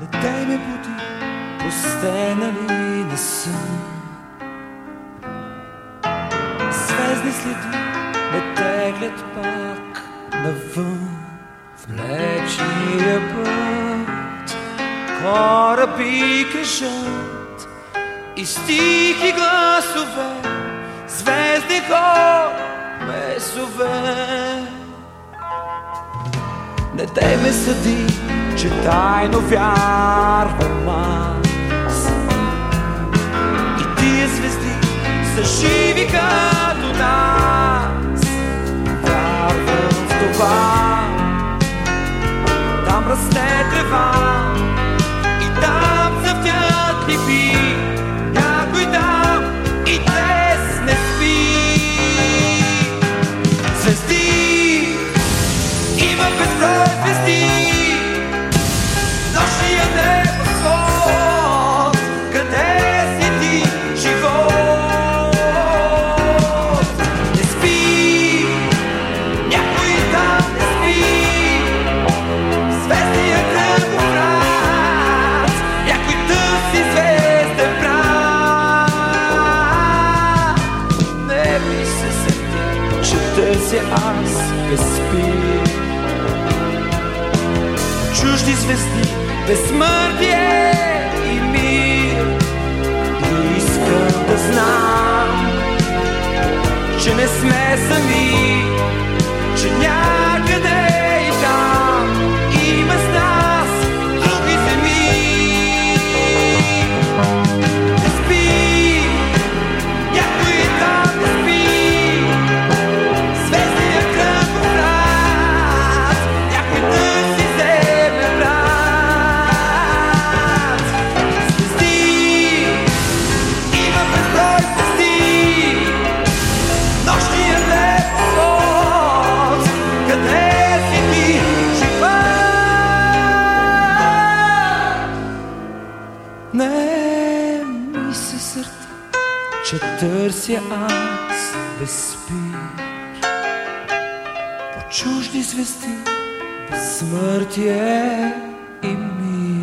Не дай ме буди, постенали на сън. Звездни следи ме теглят пак навън. В млечния път кораби кажат и стихи гласове, звезди хор, месове. Не те ме съди, че тайно вярвам аз. Търся аз безспир чужди звезди, безсмъртие и мир. И искам да знам, че не сме сами, че някъде ми се сърди, че търся аз без спир по чужди звезди, безсмъртие и мир.